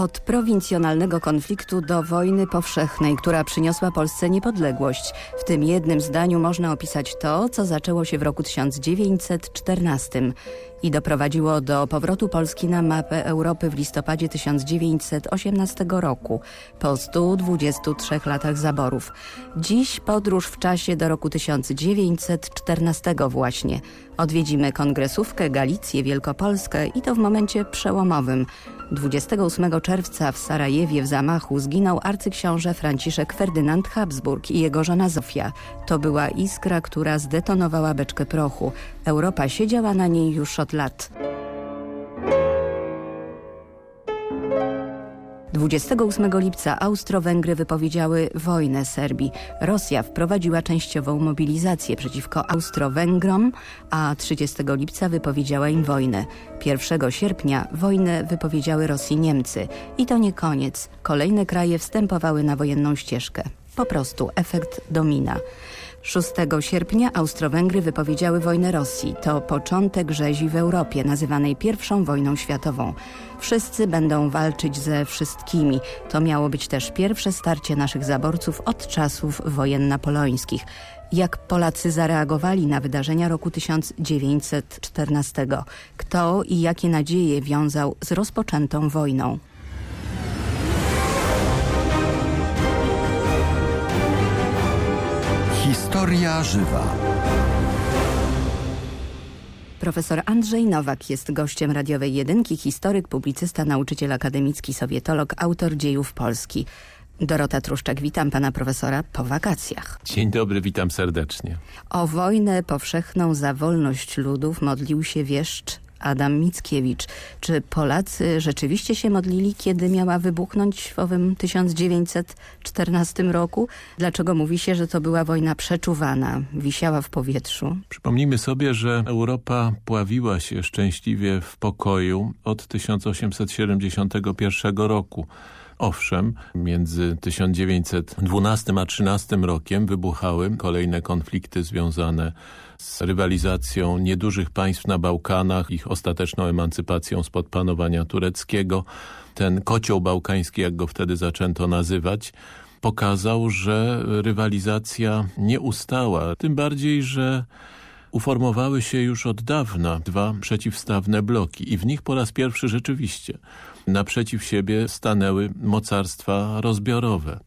Od prowincjonalnego konfliktu do wojny powszechnej, która przyniosła Polsce niepodległość. W tym jednym zdaniu można opisać to, co zaczęło się w roku 1914 i doprowadziło do powrotu Polski na mapę Europy w listopadzie 1918 roku, po 123 latach zaborów. Dziś podróż w czasie do roku 1914 właśnie. Odwiedzimy Kongresówkę, Galicję, Wielkopolskę i to w momencie przełomowym. 28 czerwca w Sarajewie w zamachu zginął arcyksiąże Franciszek Ferdynand Habsburg i jego żona Zofia. To była iskra, która zdetonowała beczkę prochu. Europa siedziała na niej już od lat. 28 lipca Austro-Węgry wypowiedziały wojnę Serbii. Rosja wprowadziła częściową mobilizację przeciwko Austro-Węgrom, a 30 lipca wypowiedziała im wojnę. 1 sierpnia wojnę wypowiedziały Rosji Niemcy. I to nie koniec. Kolejne kraje wstępowały na wojenną ścieżkę. Po prostu efekt domina. 6 sierpnia Austro-Węgry wypowiedziały wojnę Rosji. To początek rzezi w Europie, nazywanej pierwszą wojną światową. Wszyscy będą walczyć ze wszystkimi. To miało być też pierwsze starcie naszych zaborców od czasów wojen napoleońskich. Jak Polacy zareagowali na wydarzenia roku 1914? Kto i jakie nadzieje wiązał z rozpoczętą wojną? Historia żywa. Profesor Andrzej Nowak jest gościem radiowej jedynki, historyk, publicysta, nauczyciel akademicki, sowietolog, autor dziejów Polski. Dorota Truszczak, witam pana profesora po wakacjach. Dzień dobry, witam serdecznie. O wojnę powszechną za wolność ludów modlił się wieszcz Adam Mickiewicz. Czy Polacy rzeczywiście się modlili, kiedy miała wybuchnąć w owym 1914 roku? Dlaczego mówi się, że to była wojna przeczuwana, wisiała w powietrzu? Przypomnijmy sobie, że Europa pławiła się szczęśliwie w pokoju od 1871 roku. Owszem, między 1912 a 13 rokiem wybuchały kolejne konflikty związane z rywalizacją niedużych państw na Bałkanach, ich ostateczną emancypacją spod panowania tureckiego. Ten kocioł bałkański, jak go wtedy zaczęto nazywać, pokazał, że rywalizacja nie ustała. Tym bardziej, że uformowały się już od dawna dwa przeciwstawne bloki i w nich po raz pierwszy rzeczywiście naprzeciw siebie stanęły mocarstwa rozbiorowe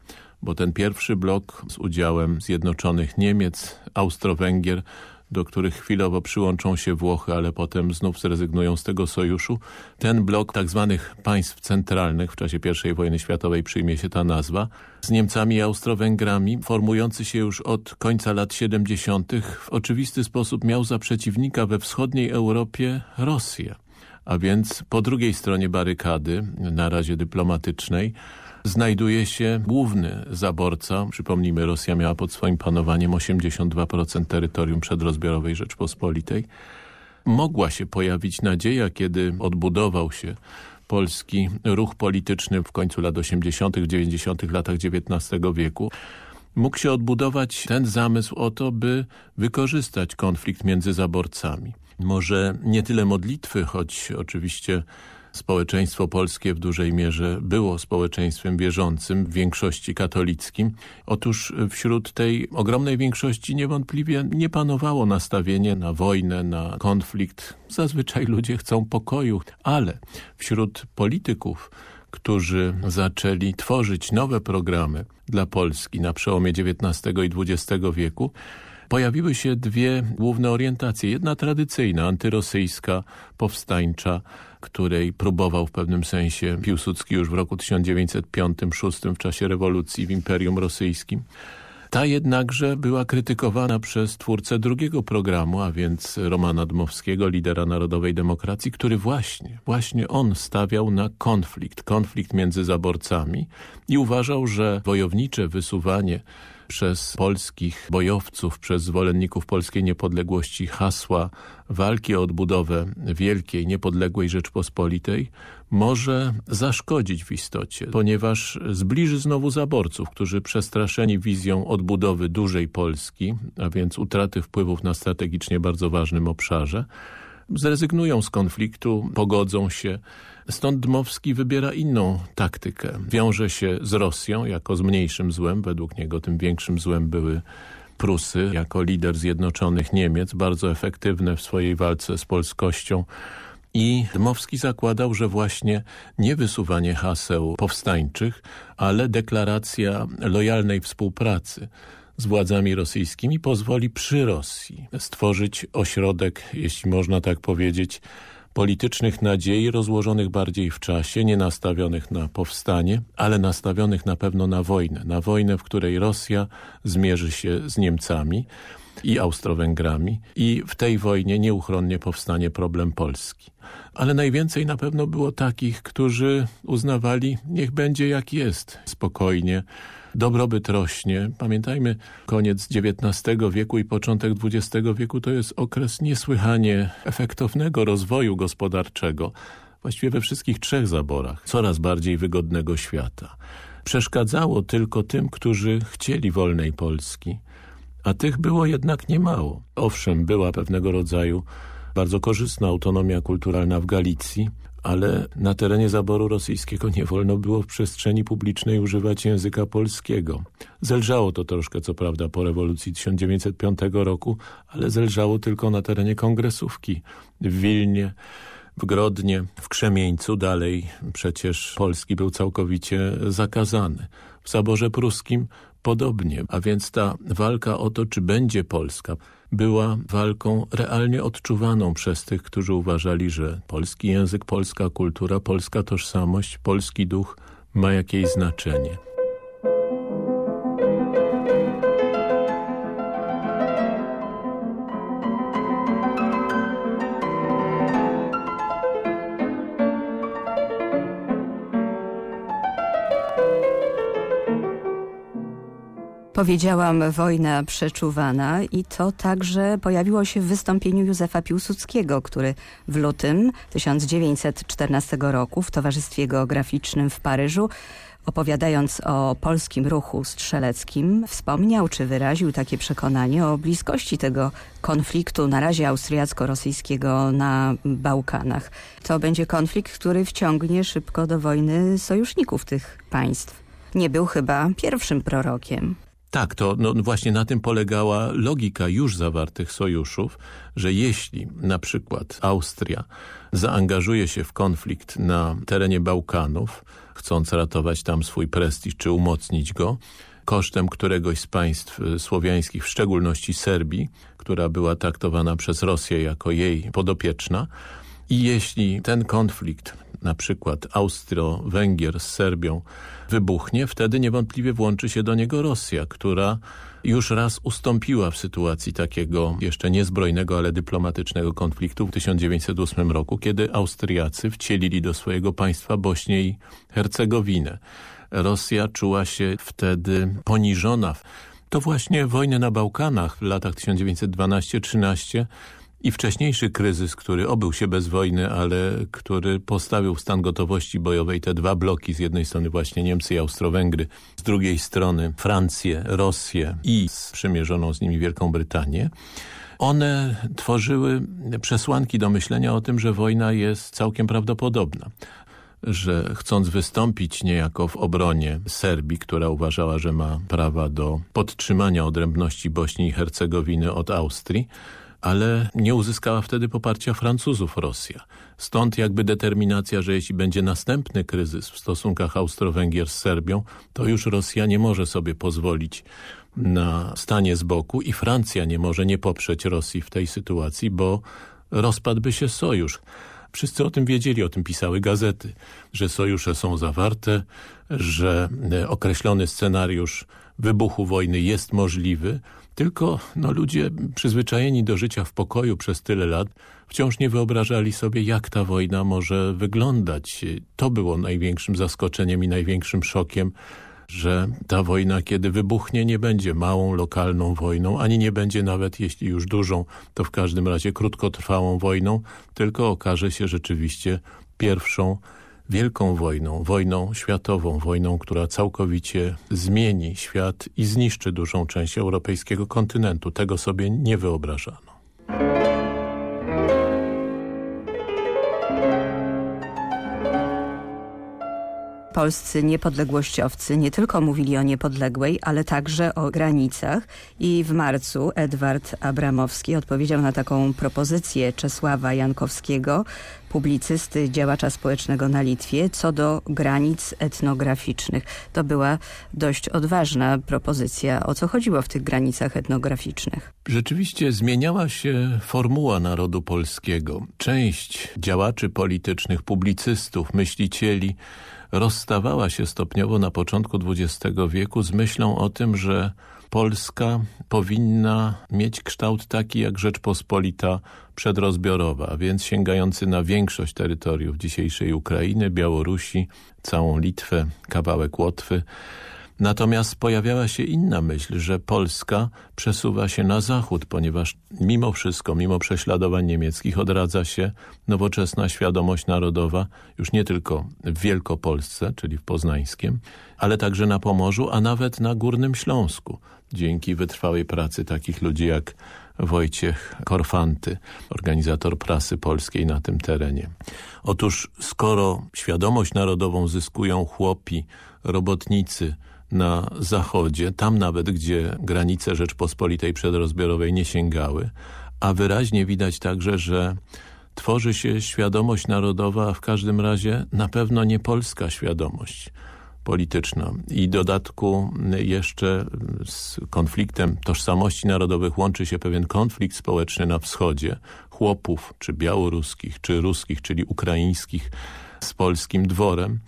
bo ten pierwszy blok z udziałem Zjednoczonych Niemiec, Austro-Węgier do których chwilowo przyłączą się Włochy, ale potem znów zrezygnują z tego sojuszu. Ten blok tak zwanych państw centralnych, w czasie I wojny światowej przyjmie się ta nazwa, z Niemcami i Austro-Węgrami, formujący się już od końca lat 70. w oczywisty sposób miał za przeciwnika we wschodniej Europie Rosję. A więc po drugiej stronie barykady, na razie dyplomatycznej, znajduje się główny zaborca. Przypomnijmy, Rosja miała pod swoim panowaniem 82% terytorium przedrozbiorowej Rzeczpospolitej. Mogła się pojawić nadzieja, kiedy odbudował się polski ruch polityczny w końcu lat 80., 90. latach XIX wieku, mógł się odbudować ten zamysł o to, by wykorzystać konflikt między zaborcami. Może nie tyle modlitwy, choć oczywiście społeczeństwo polskie w dużej mierze było społeczeństwem wierzącym, w większości katolickim. Otóż wśród tej ogromnej większości niewątpliwie nie panowało nastawienie na wojnę, na konflikt. Zazwyczaj ludzie chcą pokoju, ale wśród polityków którzy zaczęli tworzyć nowe programy dla Polski na przełomie XIX i XX wieku, pojawiły się dwie główne orientacje. Jedna tradycyjna, antyrosyjska, powstańcza, której próbował w pewnym sensie Piłsudski już w roku 1905-6 w czasie rewolucji w Imperium Rosyjskim. Ta jednakże była krytykowana przez twórcę drugiego programu, a więc Romana Dmowskiego, lidera Narodowej Demokracji, który właśnie, właśnie on stawiał na konflikt, konflikt między zaborcami i uważał, że wojownicze wysuwanie przez polskich bojowców, przez zwolenników polskiej niepodległości hasła walki o odbudowę wielkiej, niepodległej Rzeczpospolitej może zaszkodzić w istocie, ponieważ zbliży znowu zaborców, którzy przestraszeni wizją odbudowy dużej Polski, a więc utraty wpływów na strategicznie bardzo ważnym obszarze, zrezygnują z konfliktu, pogodzą się. Stąd Dmowski wybiera inną taktykę. Wiąże się z Rosją jako z mniejszym złem. Według niego tym większym złem były Prusy jako lider Zjednoczonych Niemiec, bardzo efektywne w swojej walce z polskością. I Dmowski zakładał, że właśnie nie wysuwanie haseł powstańczych, ale deklaracja lojalnej współpracy z władzami rosyjskimi pozwoli przy Rosji stworzyć ośrodek, jeśli można tak powiedzieć, politycznych nadziei rozłożonych bardziej w czasie, nie nastawionych na powstanie, ale nastawionych na pewno na wojnę. Na wojnę, w której Rosja zmierzy się z Niemcami i Austro-Węgrami i w tej wojnie nieuchronnie powstanie problem Polski. Ale najwięcej na pewno było takich, którzy uznawali, niech będzie jak jest, spokojnie, dobrobyt rośnie. Pamiętajmy, koniec XIX wieku i początek XX wieku to jest okres niesłychanie efektownego rozwoju gospodarczego, właściwie we wszystkich trzech zaborach, coraz bardziej wygodnego świata. Przeszkadzało tylko tym, którzy chcieli wolnej Polski, a tych było jednak niemało. Owszem, była pewnego rodzaju bardzo korzystna autonomia kulturalna w Galicji, ale na terenie zaboru rosyjskiego nie wolno było w przestrzeni publicznej używać języka polskiego. Zelżało to troszkę, co prawda, po rewolucji 1905 roku, ale zelżało tylko na terenie kongresówki w Wilnie, w Grodnie, w Krzemieńcu. Dalej przecież polski był całkowicie zakazany. W zaborze pruskim podobnie, a więc ta walka o to, czy będzie Polska, była walką realnie odczuwaną przez tych, którzy uważali, że polski język, polska kultura, polska tożsamość, polski duch ma jakieś znaczenie. Powiedziałam wojna przeczuwana i to także pojawiło się w wystąpieniu Józefa Piłsudskiego, który w lutym 1914 roku w Towarzystwie Geograficznym w Paryżu opowiadając o polskim ruchu strzeleckim, wspomniał czy wyraził takie przekonanie o bliskości tego konfliktu na razie austriacko-rosyjskiego na Bałkanach. To będzie konflikt, który wciągnie szybko do wojny sojuszników tych państw. Nie był chyba pierwszym prorokiem. Tak, to no, właśnie na tym polegała logika już zawartych sojuszów, że jeśli na przykład Austria zaangażuje się w konflikt na terenie Bałkanów, chcąc ratować tam swój prestiż czy umocnić go, kosztem któregoś z państw słowiańskich, w szczególności Serbii, która była traktowana przez Rosję jako jej podopieczna, i jeśli ten konflikt, na przykład Austro-Węgier z Serbią, wybuchnie, wtedy niewątpliwie włączy się do niego Rosja, która już raz ustąpiła w sytuacji takiego jeszcze niezbrojnego, ale dyplomatycznego konfliktu w 1908 roku, kiedy Austriacy wcielili do swojego państwa Bośnię i Hercegowinę. Rosja czuła się wtedy poniżona. To właśnie wojny na Bałkanach w latach 1912-13 i wcześniejszy kryzys, który obył się bez wojny, ale który postawił w stan gotowości bojowej te dwa bloki, z jednej strony właśnie Niemcy i Austro-Węgry, z drugiej strony Francję, Rosję i przymierzoną z nimi Wielką Brytanię, one tworzyły przesłanki do myślenia o tym, że wojna jest całkiem prawdopodobna że chcąc wystąpić niejako w obronie Serbii, która uważała, że ma prawa do podtrzymania odrębności Bośni i Hercegowiny od Austrii, ale nie uzyskała wtedy poparcia Francuzów Rosja. Stąd jakby determinacja, że jeśli będzie następny kryzys w stosunkach Austro-Węgier z Serbią, to już Rosja nie może sobie pozwolić na stanie z boku i Francja nie może nie poprzeć Rosji w tej sytuacji, bo rozpadłby się sojusz. Wszyscy o tym wiedzieli, o tym pisały gazety, że sojusze są zawarte, że e, określony scenariusz wybuchu wojny jest możliwy, tylko no, ludzie przyzwyczajeni do życia w pokoju przez tyle lat wciąż nie wyobrażali sobie, jak ta wojna może wyglądać. To było największym zaskoczeniem i największym szokiem, że ta wojna, kiedy wybuchnie, nie będzie małą, lokalną wojną, ani nie będzie nawet, jeśli już dużą, to w każdym razie krótkotrwałą wojną, tylko okaże się rzeczywiście pierwszą wielką wojną, wojną światową, wojną, która całkowicie zmieni świat i zniszczy dużą część europejskiego kontynentu. Tego sobie nie wyobrażano polscy niepodległościowcy nie tylko mówili o niepodległej, ale także o granicach i w marcu Edward Abramowski odpowiedział na taką propozycję Czesława Jankowskiego, publicysty, działacza społecznego na Litwie, co do granic etnograficznych. To była dość odważna propozycja. O co chodziło w tych granicach etnograficznych? Rzeczywiście zmieniała się formuła narodu polskiego. Część działaczy politycznych, publicystów, myślicieli rozstawała się stopniowo na początku XX wieku z myślą o tym, że Polska powinna mieć kształt taki jak Rzeczpospolita przedrozbiorowa, więc sięgający na większość terytoriów dzisiejszej Ukrainy, Białorusi, całą Litwę, kawałek Łotwy. Natomiast pojawiała się inna myśl, że Polska przesuwa się na zachód, ponieważ mimo wszystko, mimo prześladowań niemieckich odradza się nowoczesna świadomość narodowa już nie tylko w Wielkopolsce, czyli w Poznańskiem, ale także na Pomorzu, a nawet na Górnym Śląsku, dzięki wytrwałej pracy takich ludzi jak Wojciech Korfanty, organizator prasy polskiej na tym terenie. Otóż skoro świadomość narodową zyskują chłopi, robotnicy, na zachodzie, tam nawet, gdzie granice Rzeczpospolitej przedrozbiorowej nie sięgały, a wyraźnie widać także, że tworzy się świadomość narodowa, a w każdym razie na pewno nie polska świadomość polityczna. I dodatku jeszcze z konfliktem tożsamości narodowych łączy się pewien konflikt społeczny na wschodzie, chłopów, czy białoruskich, czy ruskich, czyli ukraińskich z polskim dworem,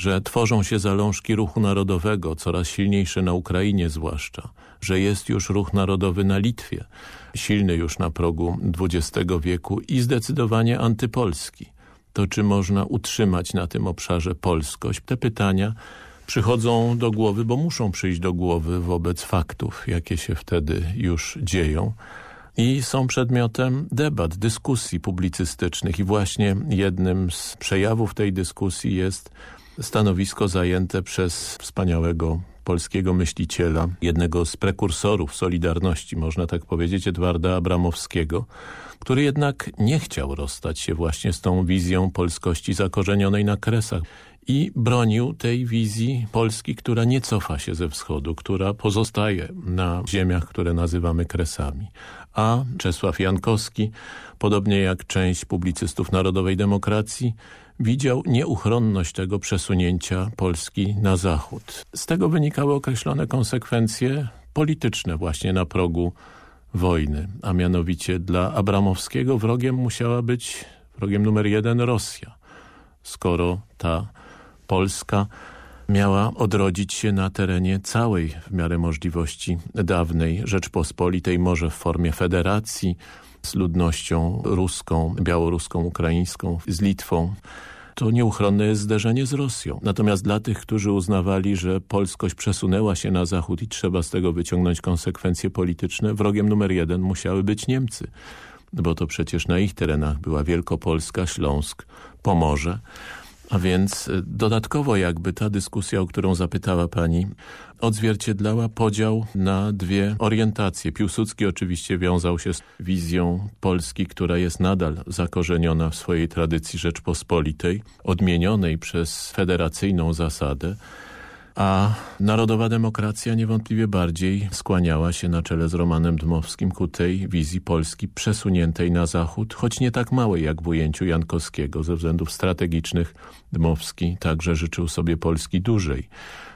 że tworzą się zalążki ruchu narodowego, coraz silniejsze na Ukrainie zwłaszcza, że jest już ruch narodowy na Litwie, silny już na progu XX wieku i zdecydowanie antypolski. To czy można utrzymać na tym obszarze polskość? Te pytania przychodzą do głowy, bo muszą przyjść do głowy wobec faktów, jakie się wtedy już dzieją i są przedmiotem debat, dyskusji publicystycznych i właśnie jednym z przejawów tej dyskusji jest stanowisko zajęte przez wspaniałego polskiego myśliciela, jednego z prekursorów Solidarności, można tak powiedzieć, Edwarda Abramowskiego, który jednak nie chciał rozstać się właśnie z tą wizją polskości zakorzenionej na kresach i bronił tej wizji Polski, która nie cofa się ze wschodu, która pozostaje na ziemiach, które nazywamy kresami. A Czesław Jankowski, podobnie jak część publicystów Narodowej Demokracji, widział nieuchronność tego przesunięcia Polski na zachód. Z tego wynikały określone konsekwencje polityczne właśnie na progu wojny, a mianowicie dla Abramowskiego wrogiem musiała być wrogiem numer jeden Rosja, skoro ta Polska miała odrodzić się na terenie całej w miarę możliwości dawnej Rzeczpospolitej, może w formie federacji z ludnością ruską, białoruską, ukraińską, z Litwą to nieuchronne jest zderzenie z Rosją. Natomiast dla tych, którzy uznawali, że polskość przesunęła się na zachód i trzeba z tego wyciągnąć konsekwencje polityczne, wrogiem numer jeden musiały być Niemcy. Bo to przecież na ich terenach była Wielkopolska, Śląsk, Pomorze. A więc y, dodatkowo jakby ta dyskusja, o którą zapytała pani, odzwierciedlała podział na dwie orientacje. Piłsudski oczywiście wiązał się z wizją Polski, która jest nadal zakorzeniona w swojej tradycji Rzeczpospolitej, odmienionej przez federacyjną zasadę, a narodowa demokracja niewątpliwie bardziej skłaniała się na czele z Romanem Dmowskim ku tej wizji Polski przesuniętej na zachód, choć nie tak małej jak w ujęciu Jankowskiego. Ze względów strategicznych Dmowski także życzył sobie Polski dużej,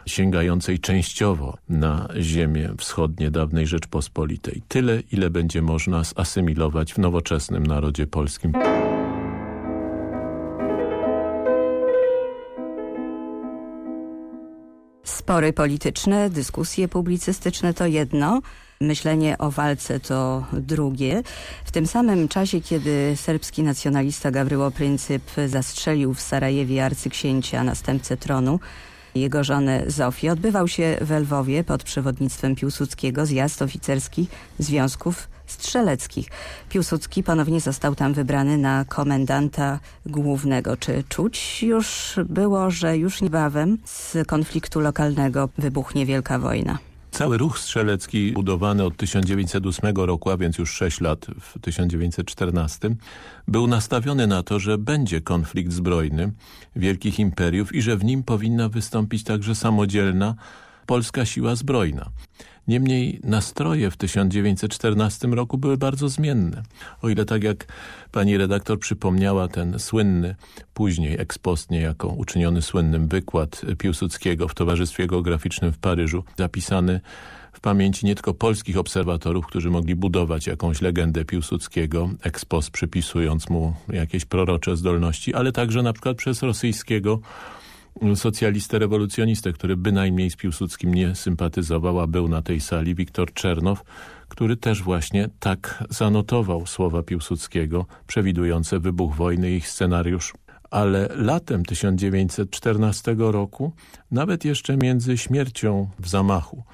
sięgającej częściowo na ziemię wschodnie dawnej Rzeczpospolitej. Tyle, ile będzie można zasymilować w nowoczesnym narodzie polskim. Spory polityczne, dyskusje publicystyczne to jedno, myślenie o walce to drugie. W tym samym czasie, kiedy serbski nacjonalista Gawryło Pryncyp zastrzelił w Sarajewie arcyksięcia, następcę tronu, jego żonę Zofię, odbywał się w Lwowie pod przewodnictwem Piłsudskiego zjazd oficerski Związków Strzeleckich. Piłsudski ponownie został tam wybrany na komendanta głównego. Czy czuć już było, że już niebawem z konfliktu lokalnego wybuchnie wielka wojna? Cały ruch strzelecki budowany od 1908 roku, a więc już 6 lat w 1914, był nastawiony na to, że będzie konflikt zbrojny wielkich imperiów i że w nim powinna wystąpić także samodzielna polska siła zbrojna. Niemniej nastroje w 1914 roku były bardzo zmienne. O ile tak jak pani redaktor przypomniała ten słynny, później ekspostnie jako uczyniony słynnym wykład Piłsudskiego w Towarzystwie Geograficznym w Paryżu, zapisany w pamięci nie tylko polskich obserwatorów, którzy mogli budować jakąś legendę Piłsudskiego, ekspos przypisując mu jakieś prorocze zdolności, ale także na przykład przez rosyjskiego socjalistę rewolucjonistę, który bynajmniej z Piłsudskim nie sympatyzował, a był na tej sali, Wiktor Czernow, który też właśnie tak zanotował słowa Piłsudskiego, przewidujące wybuch wojny i ich scenariusz. Ale latem 1914 roku, nawet jeszcze między śmiercią w zamachu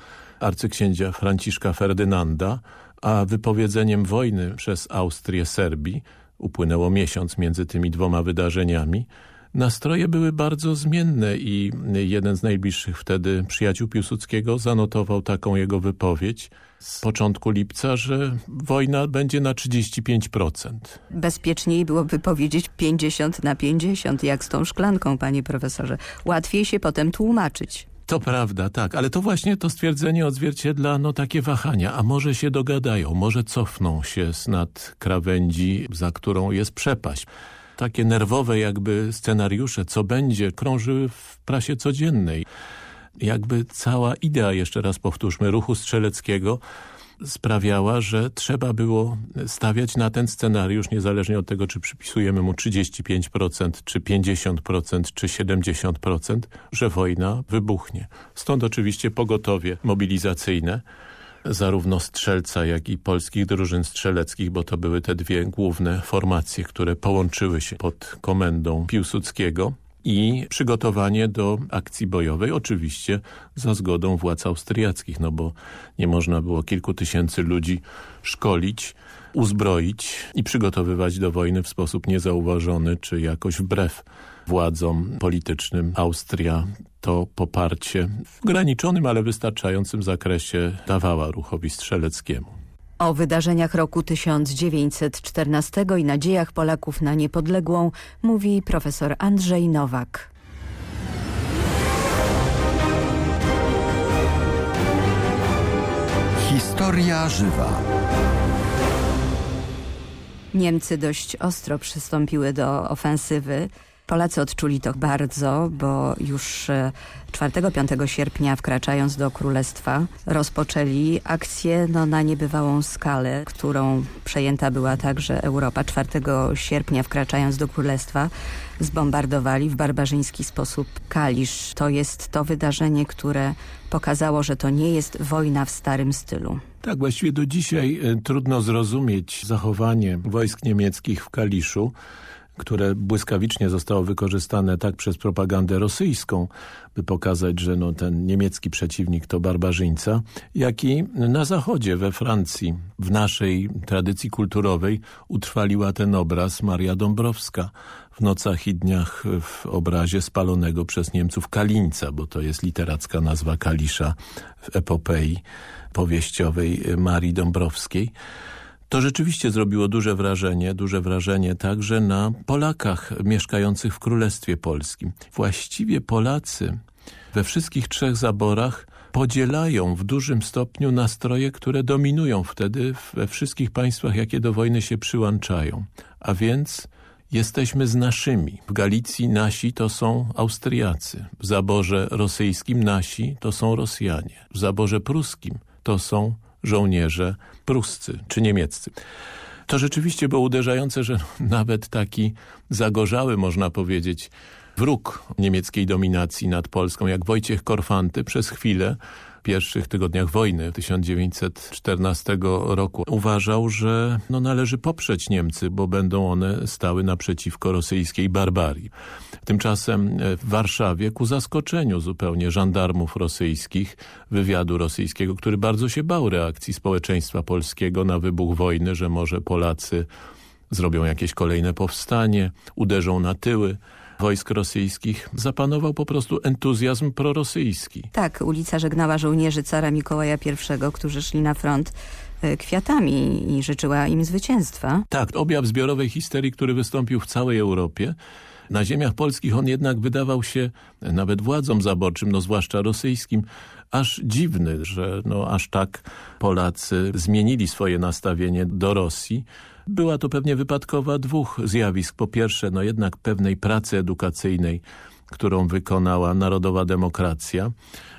arcyksięcia Franciszka Ferdynanda, a wypowiedzeniem wojny przez Austrię Serbii, upłynęło miesiąc między tymi dwoma wydarzeniami, Nastroje były bardzo zmienne i jeden z najbliższych wtedy przyjaciół Piłsudskiego zanotował taką jego wypowiedź z początku lipca, że wojna będzie na 35%. Bezpieczniej byłoby powiedzieć 50 na 50, jak z tą szklanką, panie profesorze. Łatwiej się potem tłumaczyć. To prawda, tak, ale to właśnie to stwierdzenie odzwierciedla no, takie wahania, a może się dogadają, może cofną się z nad krawędzi, za którą jest przepaść takie nerwowe jakby scenariusze, co będzie, krążyły w prasie codziennej. Jakby cała idea, jeszcze raz powtórzmy, ruchu strzeleckiego sprawiała, że trzeba było stawiać na ten scenariusz, niezależnie od tego, czy przypisujemy mu 35%, czy 50%, czy 70%, że wojna wybuchnie. Stąd oczywiście pogotowie mobilizacyjne, zarówno strzelca, jak i polskich drużyn strzeleckich, bo to były te dwie główne formacje, które połączyły się pod komendą Piłsudskiego. I przygotowanie do akcji bojowej, oczywiście za zgodą władz austriackich, no bo nie można było kilku tysięcy ludzi szkolić, uzbroić i przygotowywać do wojny w sposób niezauważony, czy jakoś wbrew władzom politycznym. Austria to poparcie w ograniczonym, ale wystarczającym zakresie dawała ruchowi strzeleckiemu. O wydarzeniach roku 1914 i nadziejach Polaków na niepodległą mówi profesor Andrzej Nowak. Historia żywa. Niemcy dość ostro przystąpiły do ofensywy. Polacy odczuli to bardzo, bo już 4-5 e, sierpnia wkraczając do Królestwa rozpoczęli akcję no, na niebywałą skalę, którą przejęta była także Europa. 4 sierpnia wkraczając do Królestwa zbombardowali w barbarzyński sposób Kalisz. To jest to wydarzenie, które pokazało, że to nie jest wojna w starym stylu. Tak, właściwie do dzisiaj e, trudno zrozumieć zachowanie wojsk niemieckich w Kaliszu które błyskawicznie zostało wykorzystane tak przez propagandę rosyjską, by pokazać, że no, ten niemiecki przeciwnik to barbarzyńca, jak i na zachodzie, we Francji, w naszej tradycji kulturowej utrwaliła ten obraz Maria Dąbrowska w nocach i dniach w obrazie spalonego przez Niemców Kalińca, bo to jest literacka nazwa Kalisza w epopei powieściowej Marii Dąbrowskiej. To rzeczywiście zrobiło duże wrażenie, duże wrażenie także na Polakach mieszkających w Królestwie Polskim. Właściwie Polacy we wszystkich trzech zaborach podzielają w dużym stopniu nastroje, które dominują wtedy we wszystkich państwach, jakie do wojny się przyłączają. A więc jesteśmy z naszymi. W Galicji nasi to są Austriacy. W zaborze rosyjskim nasi to są Rosjanie. W zaborze pruskim to są żołnierze pruscy czy niemieccy. To rzeczywiście było uderzające, że nawet taki zagorzały, można powiedzieć, wróg niemieckiej dominacji nad Polską, jak Wojciech Korfanty, przez chwilę pierwszych tygodniach wojny 1914 roku uważał, że no, należy poprzeć Niemcy, bo będą one stały naprzeciwko rosyjskiej barbarii. Tymczasem e, w Warszawie ku zaskoczeniu zupełnie żandarmów rosyjskich, wywiadu rosyjskiego, który bardzo się bał reakcji społeczeństwa polskiego na wybuch wojny, że może Polacy zrobią jakieś kolejne powstanie, uderzą na tyły wojsk rosyjskich zapanował po prostu entuzjazm prorosyjski. Tak, ulica żegnała żołnierzy cara Mikołaja I, którzy szli na front e, kwiatami i życzyła im zwycięstwa. Tak, objaw zbiorowej histerii, który wystąpił w całej Europie. Na ziemiach polskich on jednak wydawał się nawet władzom zaborczym, no zwłaszcza rosyjskim, aż dziwny, że no aż tak Polacy zmienili swoje nastawienie do Rosji. Była to pewnie wypadkowa dwóch zjawisk. Po pierwsze, no jednak pewnej pracy edukacyjnej, którą wykonała narodowa demokracja.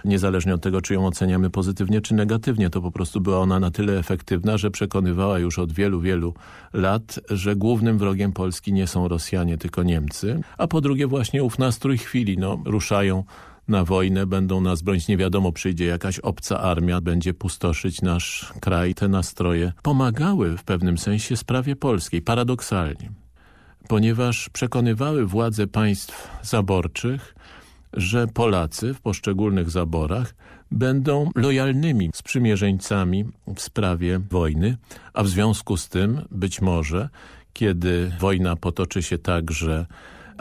Niezależnie od tego, czy ją oceniamy pozytywnie, czy negatywnie, to po prostu była ona na tyle efektywna, że przekonywała już od wielu, wielu lat, że głównym wrogiem Polski nie są Rosjanie, tylko Niemcy. A po drugie właśnie ów nastrój chwili. No, ruszają na wojnę, będą nas bronić, nie wiadomo, przyjdzie jakaś obca armia, będzie pustoszyć nasz kraj. Te nastroje pomagały w pewnym sensie sprawie polskiej, paradoksalnie, ponieważ przekonywały władze państw zaborczych, że Polacy w poszczególnych zaborach będą lojalnymi sprzymierzeńcami w sprawie wojny, a w związku z tym być może, kiedy wojna potoczy się tak, że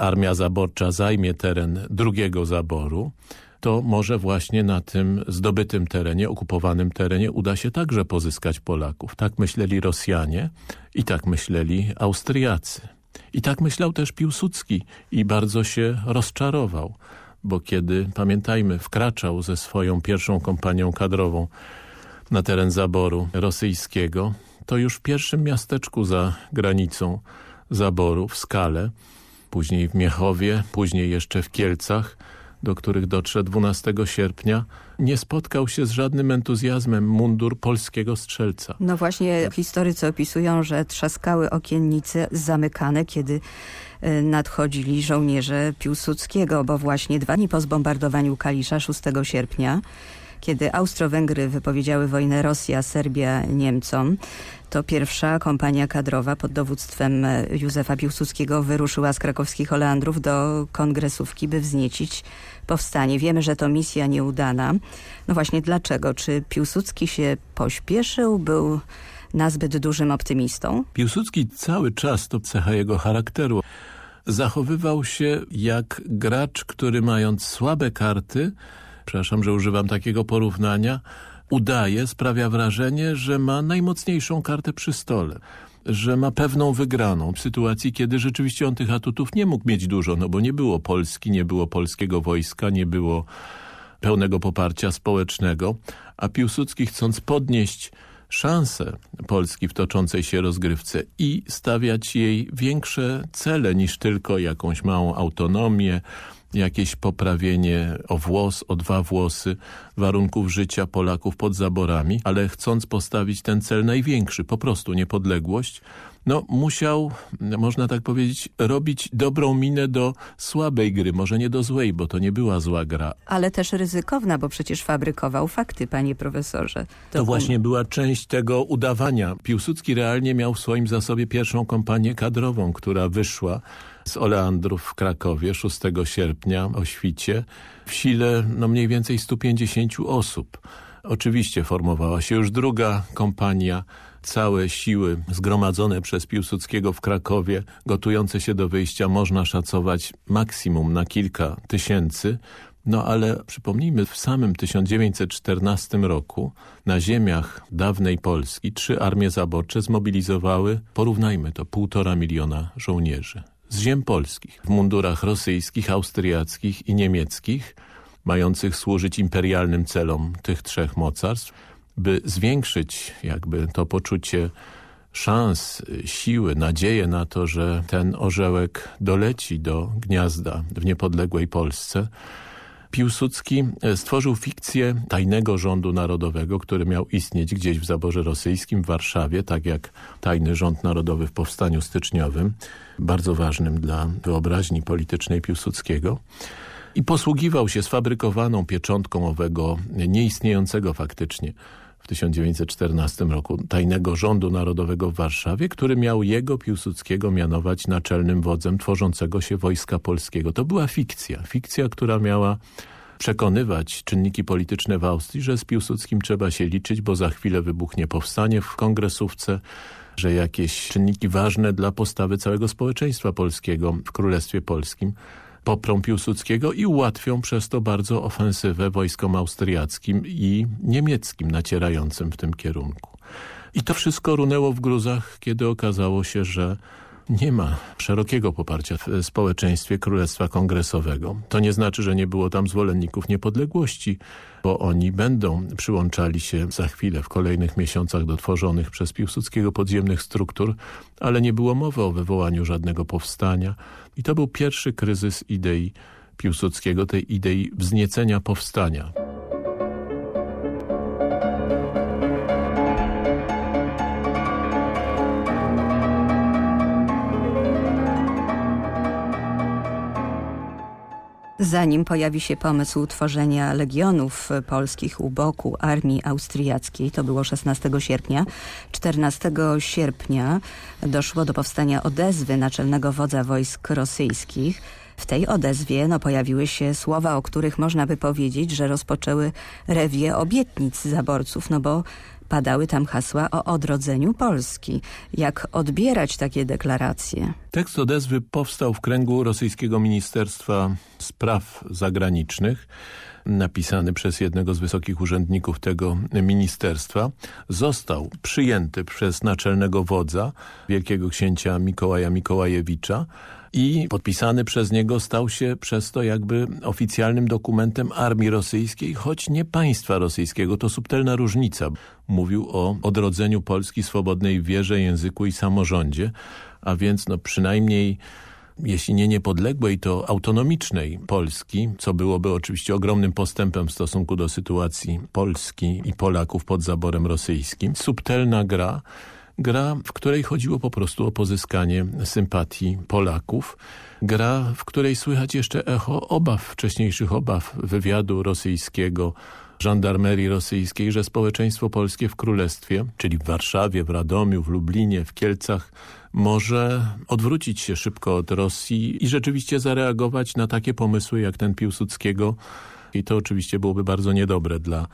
armia zaborcza zajmie teren drugiego zaboru, to może właśnie na tym zdobytym terenie, okupowanym terenie uda się także pozyskać Polaków. Tak myśleli Rosjanie i tak myśleli Austriacy. I tak myślał też Piłsudski i bardzo się rozczarował, bo kiedy, pamiętajmy, wkraczał ze swoją pierwszą kompanią kadrową na teren zaboru rosyjskiego, to już w pierwszym miasteczku za granicą zaboru, w Skale, później w Miechowie, później jeszcze w Kielcach, do których dotrze 12 sierpnia, nie spotkał się z żadnym entuzjazmem mundur polskiego strzelca. No właśnie historycy opisują, że trzaskały okiennice zamykane, kiedy y, nadchodzili żołnierze Piłsudskiego, bo właśnie dwa dni po zbombardowaniu Kalisza 6 sierpnia kiedy Austro-Węgry wypowiedziały wojnę Rosja, Serbia Niemcom, to pierwsza kompania kadrowa pod dowództwem Józefa Piłsudskiego wyruszyła z krakowskich Oleandrów do kongresówki, by wzniecić powstanie. Wiemy, że to misja nieudana. No właśnie dlaczego? Czy Piłsudski się pośpieszył? Był nazbyt dużym optymistą? Piłsudski cały czas, to cecha jego charakteru, zachowywał się jak gracz, który mając słabe karty, przepraszam, że używam takiego porównania, udaje, sprawia wrażenie, że ma najmocniejszą kartę przy stole że ma pewną wygraną w sytuacji, kiedy rzeczywiście on tych atutów nie mógł mieć dużo, no bo nie było Polski, nie było polskiego wojska, nie było pełnego poparcia społecznego, a Piłsudski chcąc podnieść szansę Polski w toczącej się rozgrywce i stawiać jej większe cele niż tylko jakąś małą autonomię, jakieś poprawienie o włos, o dwa włosy warunków życia Polaków pod zaborami, ale chcąc postawić ten cel największy, po prostu niepodległość, no musiał, można tak powiedzieć, robić dobrą minę do słabej gry, może nie do złej, bo to nie była zła gra. Ale też ryzykowna, bo przecież fabrykował fakty, panie profesorze. To, to właśnie była część tego udawania. Piłsudski realnie miał w swoim zasobie pierwszą kompanię kadrową, która wyszła z Oleandrów w Krakowie 6 sierpnia o świcie w sile no mniej więcej 150 osób. Oczywiście formowała się już druga kompania, całe siły zgromadzone przez Piłsudskiego w Krakowie, gotujące się do wyjścia, można szacować maksimum na kilka tysięcy. No ale przypomnijmy, w samym 1914 roku na ziemiach dawnej Polski trzy armie zaborcze zmobilizowały, porównajmy to, półtora miliona żołnierzy z ziem polskich, w mundurach rosyjskich, austriackich i niemieckich, mających służyć imperialnym celom tych trzech mocarstw, by zwiększyć jakby to poczucie szans, siły, nadzieję na to, że ten orzełek doleci do gniazda w niepodległej Polsce, Piłsudski e, stworzył fikcję tajnego rządu narodowego, który miał istnieć gdzieś w zaborze rosyjskim w Warszawie, tak jak tajny rząd narodowy w powstaniu styczniowym, bardzo ważnym dla wyobraźni politycznej Piłsudskiego. I posługiwał się sfabrykowaną pieczątką owego nieistniejącego faktycznie w 1914 roku tajnego rządu narodowego w Warszawie, który miał jego Piłsudskiego mianować naczelnym wodzem tworzącego się Wojska Polskiego. To była fikcja. Fikcja, która miała przekonywać czynniki polityczne w Austrii, że z Piłsudskim trzeba się liczyć, bo za chwilę wybuchnie powstanie w kongresówce, że jakieś czynniki ważne dla postawy całego społeczeństwa polskiego w Królestwie Polskim poprą Piłsudskiego i ułatwią przez to bardzo ofensywę wojskom austriackim i niemieckim nacierającym w tym kierunku. I to wszystko runęło w gruzach, kiedy okazało się, że nie ma szerokiego poparcia w społeczeństwie Królestwa Kongresowego. To nie znaczy, że nie było tam zwolenników niepodległości, bo oni będą przyłączali się za chwilę w kolejnych miesiącach do tworzonych przez Piłsudskiego podziemnych struktur, ale nie było mowy o wywołaniu żadnego powstania. I to był pierwszy kryzys idei Piłsudskiego, tej idei wzniecenia powstania. Zanim pojawi się pomysł tworzenia legionów polskich u boku armii austriackiej, to było 16 sierpnia, 14 sierpnia doszło do powstania odezwy naczelnego wodza wojsk rosyjskich. W tej odezwie no, pojawiły się słowa, o których można by powiedzieć, że rozpoczęły rewie obietnic zaborców, no bo Padały tam hasła o odrodzeniu Polski. Jak odbierać takie deklaracje? Tekst odezwy powstał w kręgu rosyjskiego Ministerstwa Spraw Zagranicznych napisany przez jednego z wysokich urzędników tego ministerstwa, został przyjęty przez naczelnego wodza, wielkiego księcia Mikołaja Mikołajewicza, i podpisany przez niego stał się przez to jakby oficjalnym dokumentem armii rosyjskiej, choć nie państwa rosyjskiego. To subtelna różnica. Mówił o odrodzeniu Polski swobodnej wierze, języku i samorządzie, a więc no przynajmniej jeśli nie niepodległej, to autonomicznej Polski, co byłoby oczywiście ogromnym postępem w stosunku do sytuacji Polski i Polaków pod zaborem rosyjskim. Subtelna gra, gra, w której chodziło po prostu o pozyskanie sympatii Polaków. Gra, w której słychać jeszcze echo obaw, wcześniejszych obaw wywiadu rosyjskiego, żandarmerii rosyjskiej, że społeczeństwo polskie w Królestwie, czyli w Warszawie, w Radomiu, w Lublinie, w Kielcach, może odwrócić się szybko od Rosji i rzeczywiście zareagować na takie pomysły jak ten Piłsudskiego i to oczywiście byłoby bardzo niedobre dla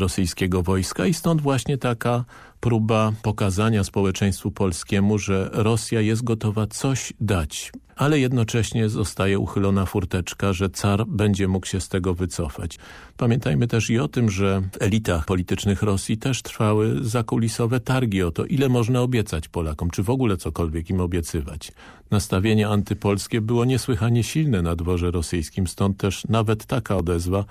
rosyjskiego wojska i stąd właśnie taka próba pokazania społeczeństwu polskiemu, że Rosja jest gotowa coś dać, ale jednocześnie zostaje uchylona furteczka, że car będzie mógł się z tego wycofać. Pamiętajmy też i o tym, że w elitach politycznych Rosji też trwały zakulisowe targi o to, ile można obiecać Polakom, czy w ogóle cokolwiek im obiecywać. Nastawienie antypolskie było niesłychanie silne na dworze rosyjskim, stąd też nawet taka odezwa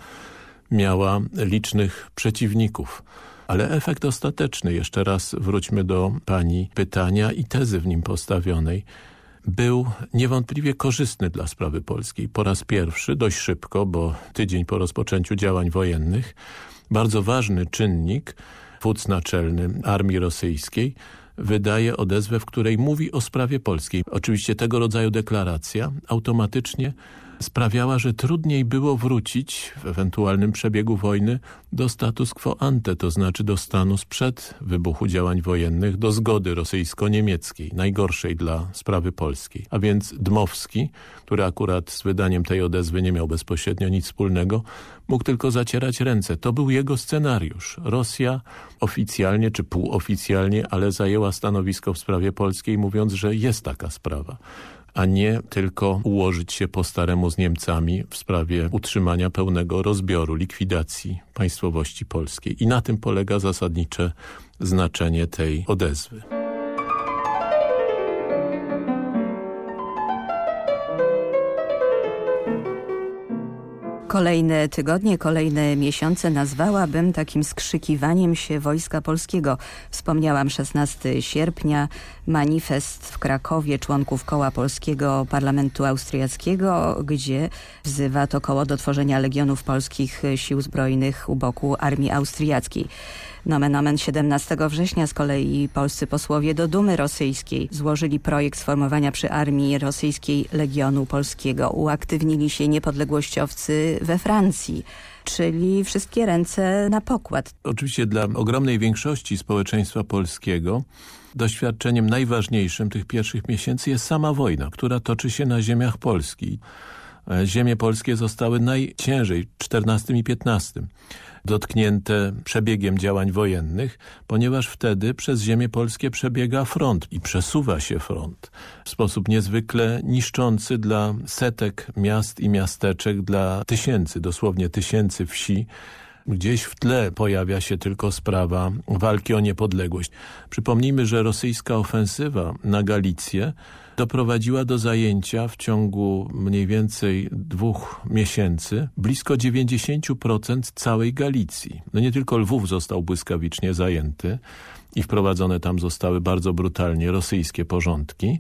miała licznych przeciwników. Ale efekt ostateczny, jeszcze raz wróćmy do pani pytania i tezy w nim postawionej, był niewątpliwie korzystny dla sprawy polskiej. Po raz pierwszy, dość szybko, bo tydzień po rozpoczęciu działań wojennych, bardzo ważny czynnik, wódz naczelny armii rosyjskiej, wydaje odezwę, w której mówi o sprawie polskiej. Oczywiście tego rodzaju deklaracja automatycznie sprawiała, że trudniej było wrócić w ewentualnym przebiegu wojny do status quo ante, to znaczy do stanu sprzed wybuchu działań wojennych, do zgody rosyjsko-niemieckiej, najgorszej dla sprawy polskiej. A więc Dmowski, który akurat z wydaniem tej odezwy nie miał bezpośrednio nic wspólnego, mógł tylko zacierać ręce. To był jego scenariusz. Rosja oficjalnie czy półoficjalnie, ale zajęła stanowisko w sprawie polskiej, mówiąc, że jest taka sprawa a nie tylko ułożyć się po staremu z Niemcami w sprawie utrzymania pełnego rozbioru, likwidacji państwowości polskiej. I na tym polega zasadnicze znaczenie tej odezwy. Kolejne tygodnie, kolejne miesiące nazwałabym takim skrzykiwaniem się Wojska Polskiego. Wspomniałam 16 sierpnia, manifest w Krakowie członków Koła Polskiego Parlamentu Austriackiego, gdzie wzywa to koło do tworzenia Legionów Polskich Sił Zbrojnych u boku Armii Austriackiej. Nomen omen 17 września z kolei polscy posłowie do Dumy Rosyjskiej złożyli projekt sformowania przy armii rosyjskiej Legionu Polskiego. Uaktywnili się niepodległościowcy we Francji czyli wszystkie ręce na pokład. Oczywiście dla ogromnej większości społeczeństwa polskiego doświadczeniem najważniejszym tych pierwszych miesięcy jest sama wojna, która toczy się na ziemiach Polski ziemie polskie zostały najciężej, 14 i 15 dotknięte przebiegiem działań wojennych, ponieważ wtedy przez ziemię polskie przebiega front i przesuwa się front w sposób niezwykle niszczący dla setek miast i miasteczek, dla tysięcy, dosłownie tysięcy wsi, Gdzieś w tle pojawia się tylko sprawa walki o niepodległość. Przypomnijmy, że rosyjska ofensywa na Galicję doprowadziła do zajęcia w ciągu mniej więcej dwóch miesięcy blisko 90% całej Galicji. No nie tylko Lwów został błyskawicznie zajęty i wprowadzone tam zostały bardzo brutalnie rosyjskie porządki,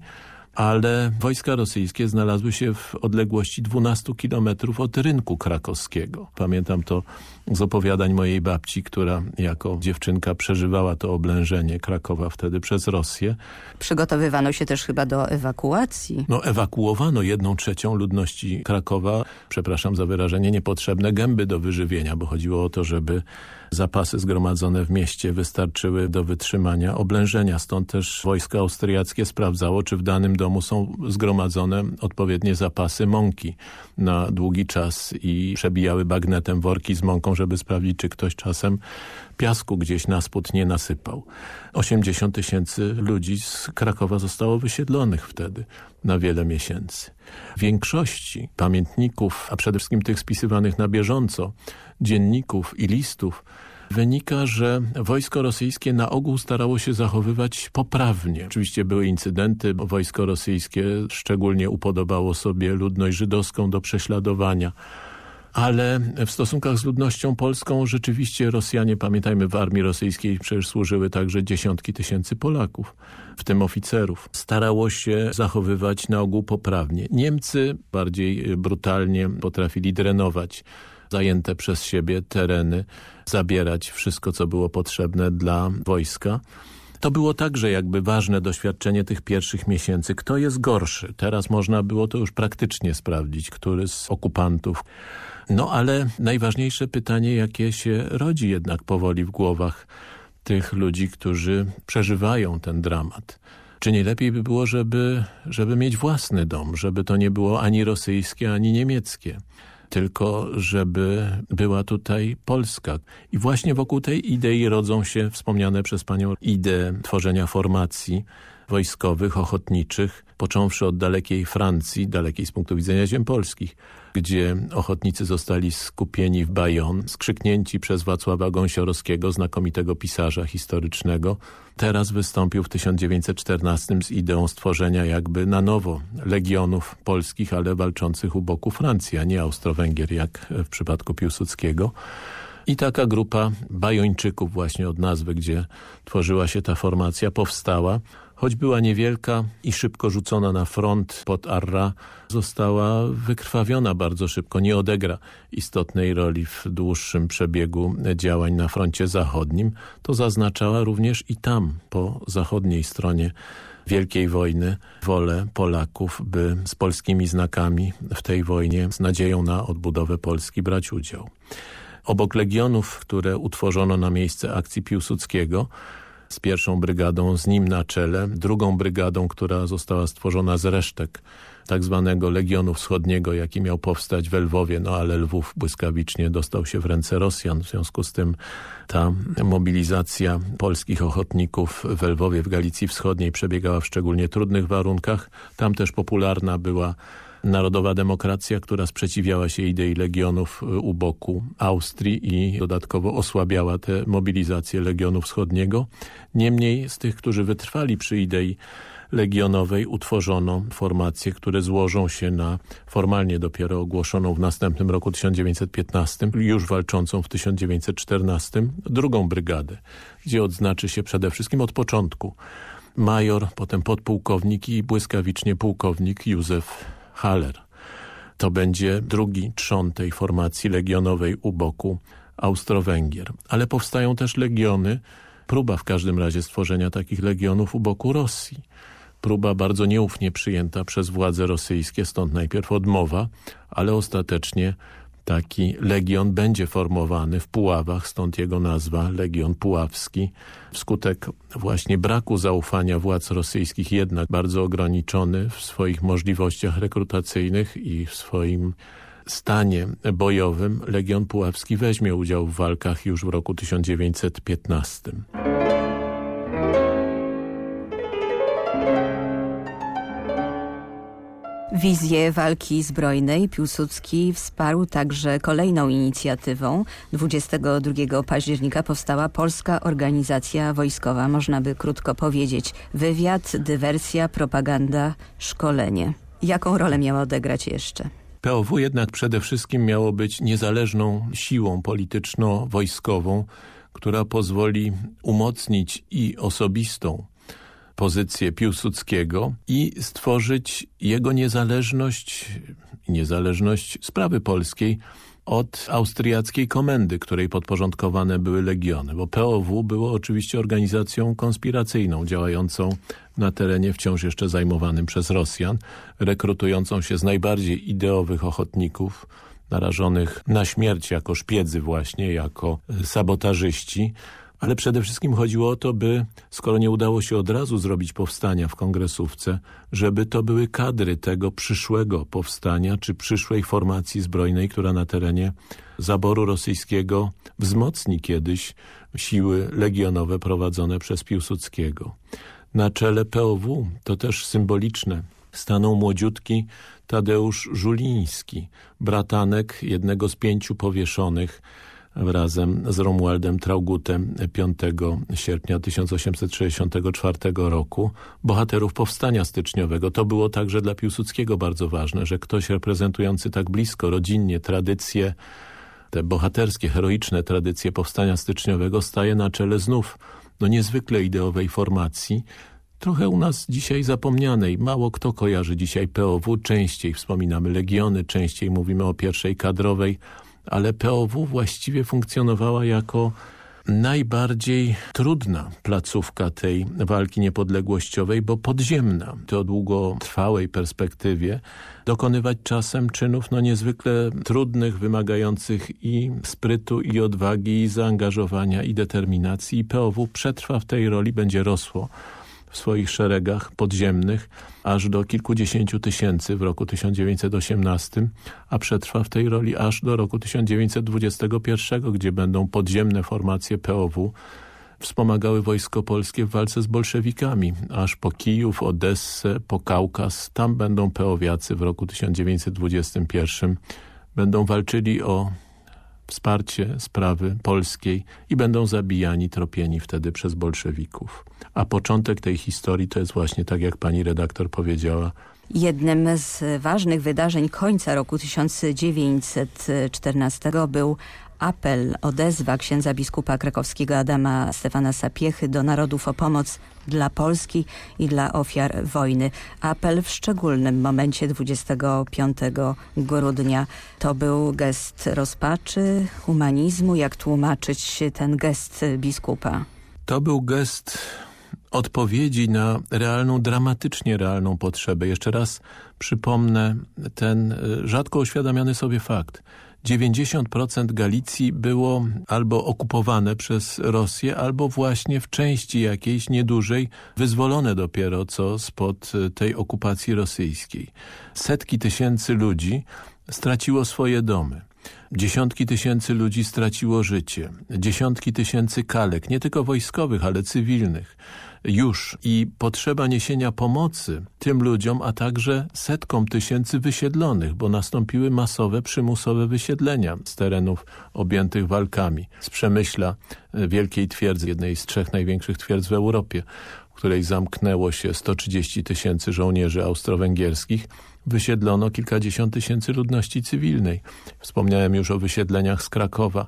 ale wojska rosyjskie znalazły się w odległości 12 kilometrów od rynku krakowskiego. Pamiętam to z opowiadań mojej babci, która jako dziewczynka przeżywała to oblężenie Krakowa wtedy przez Rosję. Przygotowywano się też chyba do ewakuacji. No ewakuowano jedną trzecią ludności Krakowa, przepraszam za wyrażenie, niepotrzebne gęby do wyżywienia, bo chodziło o to, żeby zapasy zgromadzone w mieście wystarczyły do wytrzymania oblężenia. Stąd też wojsko austriackie sprawdzało, czy w danym domu są zgromadzone odpowiednie zapasy mąki na długi czas i przebijały bagnetem worki z mąką, żeby sprawdzić, czy ktoś czasem piasku gdzieś na spód nie nasypał. 80 tysięcy ludzi z Krakowa zostało wysiedlonych wtedy na wiele miesięcy. W większości pamiętników, a przede wszystkim tych spisywanych na bieżąco, dzienników i listów, wynika, że wojsko rosyjskie na ogół starało się zachowywać poprawnie. Oczywiście były incydenty, wojsko rosyjskie szczególnie upodobało sobie ludność żydowską do prześladowania ale w stosunkach z ludnością polską rzeczywiście Rosjanie, pamiętajmy, w armii rosyjskiej przecież służyły także dziesiątki tysięcy Polaków, w tym oficerów. Starało się zachowywać na ogół poprawnie. Niemcy bardziej brutalnie potrafili drenować zajęte przez siebie tereny, zabierać wszystko, co było potrzebne dla wojska. To było także jakby ważne doświadczenie tych pierwszych miesięcy. Kto jest gorszy? Teraz można było to już praktycznie sprawdzić, który z okupantów no ale najważniejsze pytanie, jakie się rodzi jednak powoli w głowach tych ludzi, którzy przeżywają ten dramat. Czy nie lepiej by było, żeby, żeby mieć własny dom, żeby to nie było ani rosyjskie, ani niemieckie, tylko żeby była tutaj Polska. I właśnie wokół tej idei rodzą się wspomniane przez panią idee tworzenia formacji wojskowych, ochotniczych, począwszy od dalekiej Francji, dalekiej z punktu widzenia ziem polskich, gdzie ochotnicy zostali skupieni w Bayonne, skrzyknięci przez Wacława Gąsiorowskiego, znakomitego pisarza historycznego. Teraz wystąpił w 1914 z ideą stworzenia jakby na nowo legionów polskich, ale walczących u boku Francji, a nie Austro-Węgier, jak w przypadku Piłsudskiego. I taka grupa bajończyków właśnie od nazwy, gdzie tworzyła się ta formacja, powstała. Choć była niewielka i szybko rzucona na front pod Arra, została wykrwawiona bardzo szybko. Nie odegra istotnej roli w dłuższym przebiegu działań na froncie zachodnim. To zaznaczała również i tam, po zachodniej stronie Wielkiej Wojny, wolę Polaków, by z polskimi znakami w tej wojnie z nadzieją na odbudowę Polski brać udział. Obok legionów, które utworzono na miejsce akcji Piłsudskiego, z pierwszą brygadą, z nim na czele, drugą brygadą, która została stworzona z resztek tak zwanego Legionu Wschodniego, jaki miał powstać w Lwowie, no ale Lwów błyskawicznie dostał się w ręce Rosjan, w związku z tym ta mobilizacja polskich ochotników w Lwowie, w Galicji Wschodniej przebiegała w szczególnie trudnych warunkach. Tam też popularna była narodowa demokracja, która sprzeciwiała się idei legionów y, u boku Austrii i dodatkowo osłabiała tę mobilizację Legionu Wschodniego. Niemniej z tych, którzy wytrwali przy idei legionowej utworzono formacje, które złożą się na formalnie dopiero ogłoszoną w następnym roku 1915, już walczącą w 1914, drugą brygadę, gdzie odznaczy się przede wszystkim od początku major, potem podpułkownik i błyskawicznie pułkownik Józef Haller. To będzie drugi trzon tej formacji legionowej u boku Austro-Węgier. Ale powstają też legiony, próba w każdym razie stworzenia takich legionów u boku Rosji. Próba bardzo nieufnie przyjęta przez władze rosyjskie, stąd najpierw odmowa, ale ostatecznie taki legion będzie formowany w Puławach, stąd jego nazwa, Legion Puławski. Wskutek właśnie braku zaufania władz rosyjskich, jednak bardzo ograniczony w swoich możliwościach rekrutacyjnych i w swoim stanie bojowym, Legion Puławski weźmie udział w walkach już w roku 1915. Wizję walki zbrojnej Piłsudski wsparł także kolejną inicjatywą. 22 października powstała Polska Organizacja Wojskowa, można by krótko powiedzieć. Wywiad, dywersja, propaganda, szkolenie. Jaką rolę miała odegrać jeszcze? POW jednak przede wszystkim miało być niezależną siłą polityczno-wojskową, która pozwoli umocnić i osobistą pozycję Piłsudskiego i stworzyć jego niezależność, niezależność sprawy polskiej od austriackiej komendy, której podporządkowane były legiony, bo POW było oczywiście organizacją konspiracyjną działającą na terenie wciąż jeszcze zajmowanym przez Rosjan, rekrutującą się z najbardziej ideowych ochotników, narażonych na śmierć jako szpiedzy właśnie, jako sabotażyści, ale przede wszystkim chodziło o to, by skoro nie udało się od razu zrobić powstania w kongresówce, żeby to były kadry tego przyszłego powstania czy przyszłej formacji zbrojnej, która na terenie zaboru rosyjskiego wzmocni kiedyś siły legionowe prowadzone przez Piłsudskiego. Na czele POW, to też symboliczne, stanął młodziutki Tadeusz Żuliński, bratanek jednego z pięciu powieszonych razem z Romualdem Traugutem 5 sierpnia 1864 roku, bohaterów powstania styczniowego. To było także dla Piłsudskiego bardzo ważne, że ktoś reprezentujący tak blisko, rodzinnie, tradycje, te bohaterskie, heroiczne tradycje powstania styczniowego staje na czele znów no niezwykle ideowej formacji, trochę u nas dzisiaj zapomnianej. Mało kto kojarzy dzisiaj POW, częściej wspominamy Legiony, częściej mówimy o pierwszej kadrowej, ale POW właściwie funkcjonowała jako najbardziej trudna placówka tej walki niepodległościowej, bo podziemna. To o długotrwałej perspektywie dokonywać czasem czynów no niezwykle trudnych, wymagających i sprytu, i odwagi, i zaangażowania, i determinacji. I POW przetrwa w tej roli, będzie rosło w swoich szeregach podziemnych aż do kilkudziesięciu tysięcy w roku 1918, a przetrwa w tej roli aż do roku 1921, gdzie będą podziemne formacje POW wspomagały wojsko polskie w walce z bolszewikami, aż po Kijów, Odessę, po Kaukaz. Tam będą peowiacy w roku 1921. Będą walczyli o wsparcie sprawy polskiej i będą zabijani, tropieni wtedy przez bolszewików. A początek tej historii to jest właśnie, tak jak pani redaktor powiedziała, Jednym z ważnych wydarzeń końca roku 1914 był apel, odezwa księdza biskupa krakowskiego Adama Stefana Sapiechy do narodów o pomoc dla Polski i dla ofiar wojny. Apel w szczególnym momencie 25 grudnia. To był gest rozpaczy, humanizmu. Jak tłumaczyć ten gest biskupa? To był gest odpowiedzi na realną, dramatycznie realną potrzebę. Jeszcze raz przypomnę ten e, rzadko uświadamiany sobie fakt. 90% Galicji było albo okupowane przez Rosję, albo właśnie w części jakiejś niedużej wyzwolone dopiero co spod e, tej okupacji rosyjskiej. Setki tysięcy ludzi straciło swoje domy. Dziesiątki tysięcy ludzi straciło życie. Dziesiątki tysięcy kalek, nie tylko wojskowych, ale cywilnych już i potrzeba niesienia pomocy tym ludziom, a także setkom tysięcy wysiedlonych, bo nastąpiły masowe, przymusowe wysiedlenia z terenów objętych walkami. Z Przemyśla, e, wielkiej twierdzy, jednej z trzech największych twierdz w Europie, w której zamknęło się 130 tysięcy żołnierzy austro-węgierskich, wysiedlono kilkadziesiąt tysięcy ludności cywilnej. Wspomniałem już o wysiedleniach z Krakowa.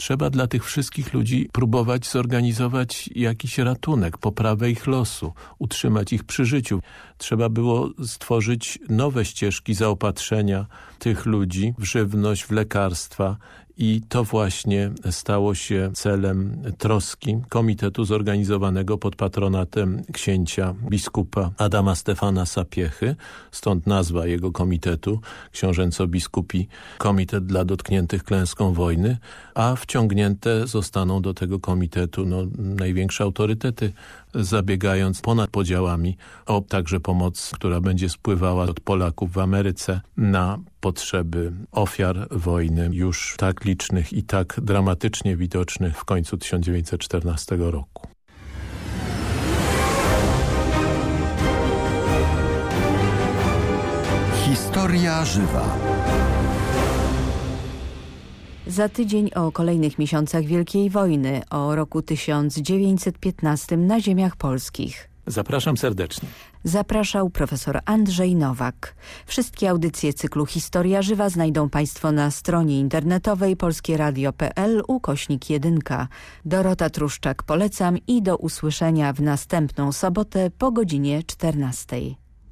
Trzeba dla tych wszystkich ludzi próbować zorganizować jakiś ratunek, poprawę ich losu, utrzymać ich przy życiu. Trzeba było stworzyć nowe ścieżki zaopatrzenia tych ludzi w żywność, w lekarstwa i to właśnie stało się celem troski komitetu zorganizowanego pod patronatem księcia biskupa Adama Stefana Sapiechy, stąd nazwa jego komitetu, książęco-biskupi Komitet dla Dotkniętych Klęską Wojny, a wciągnięte zostaną do tego komitetu no, największe autorytety, zabiegając ponad podziałami o także pomoc, która będzie spływała od Polaków w Ameryce na potrzeby ofiar wojny. Już tak licznych i tak dramatycznie widocznych w końcu 1914 roku. Historia żywa. Za tydzień o kolejnych miesiącach Wielkiej Wojny, o roku 1915 na ziemiach polskich. Zapraszam serdecznie. Zapraszał profesor Andrzej Nowak. Wszystkie audycje cyklu Historia Żywa znajdą Państwo na stronie internetowej polskieradio.pl ukośnik 1. Dorota Truszczak polecam i do usłyszenia w następną sobotę po godzinie 14.